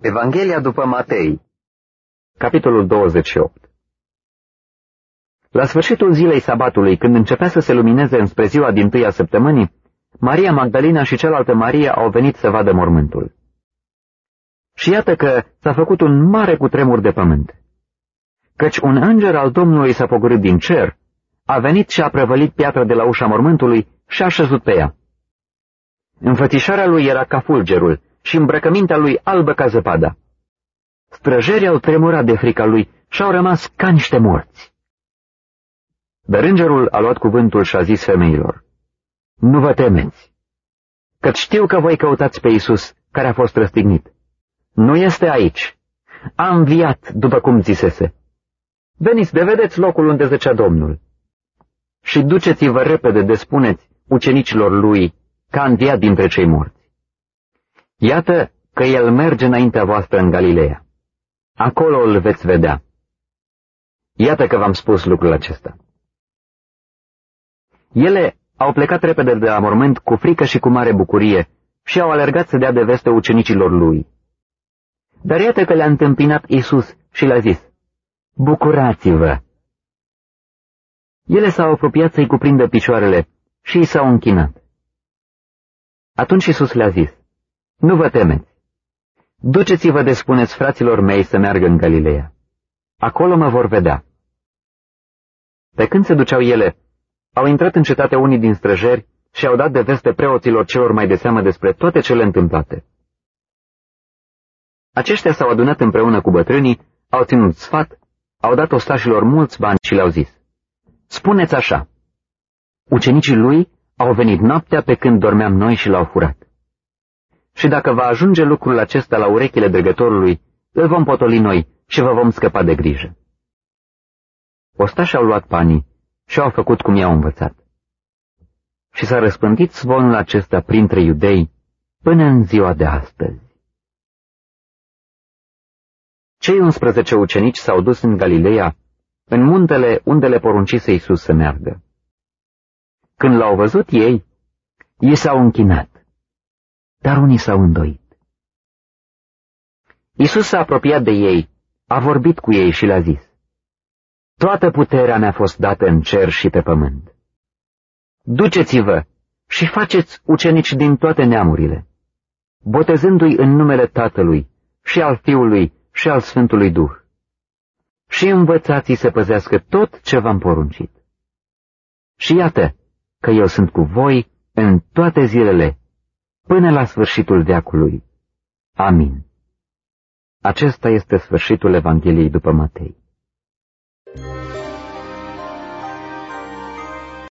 Evanghelia după Matei Capitolul 28 La sfârșitul zilei sabatului, când începea să se lumineze înspre ziua din tâia săptămânii, Maria Magdalena și cealaltă Maria au venit să vadă mormântul. Și iată că s-a făcut un mare cutremur de pământ. Căci un înger al Domnului s-a pogorât din cer, a venit și a prăvălit piatra de la ușa mormântului și a șezut pe ea. Înfățișarea lui era ca fulgerul și îmbrăcămintea lui albă ca zăpada. Străjerii au tremurat de frica lui și au rămas ca niște morți. Dar îngerul a luat cuvântul și a zis femeilor, Nu vă temeți, că știu că voi căutați pe Isus, care a fost răstignit. Nu este aici. A înviat, după cum zisese. Veniți de vedeți locul unde zăcea Domnul. Și duceți-vă repede de spuneți ucenicilor lui că a înviat dintre cei morți. Iată că el merge înaintea voastră în Galileea. Acolo îl veți vedea. Iată că v-am spus lucrul acesta. Ele au plecat repede de la mormânt cu frică și cu mare bucurie și au alergat să dea de veste ucenicilor lui. Dar iată că le-a întâmpinat Isus și le-a zis, Bucurați-vă! Ele s-au apropiat să-i cuprindă picioarele și i s-au închinat. Atunci Isus le-a zis, Nu vă temeți! Duceți-vă de spuneți fraților mei să meargă în Galileea. Acolo mă vor vedea. Pe când se duceau ele, au intrat în cetate unii din străjeri și au dat de veste preoților celor mai de seamă despre toate cele întâmplate. Aceștia s-au adunat împreună cu bătrânii, au ținut sfat, au dat ostașilor mulți bani și le-au zis, Spuneți așa, ucenicii lui au venit noaptea pe când dormeam noi și l-au furat. Și dacă va ajunge lucrul acesta la urechile dregătorului, îl vom potoli noi și vă vom scăpa de grijă. Ostașii au luat panii și au făcut cum i-au învățat. Și s-a răspândit zvonul acesta printre iudei până în ziua de astăzi. Cei 11 ucenici s-au dus în Galileea, în muntele unde le poruncise Iisus să meargă. Când l-au văzut ei, ei s-au închinat, dar unii s-au îndoit. Iisus s-a apropiat de ei, a vorbit cu ei și le-a zis, Toată puterea mi-a fost dată în cer și pe pământ. Duceți-vă și faceți ucenici din toate neamurile, botezându-i în numele Tatălui și al Fiului și al Sfântului Duh. Și învățați să păzească tot ce v-am poruncit. Și iată că eu sunt cu voi în toate zilele, până la sfârșitul veacului. Amin. Acesta este sfârșitul Evangheliei după Matei.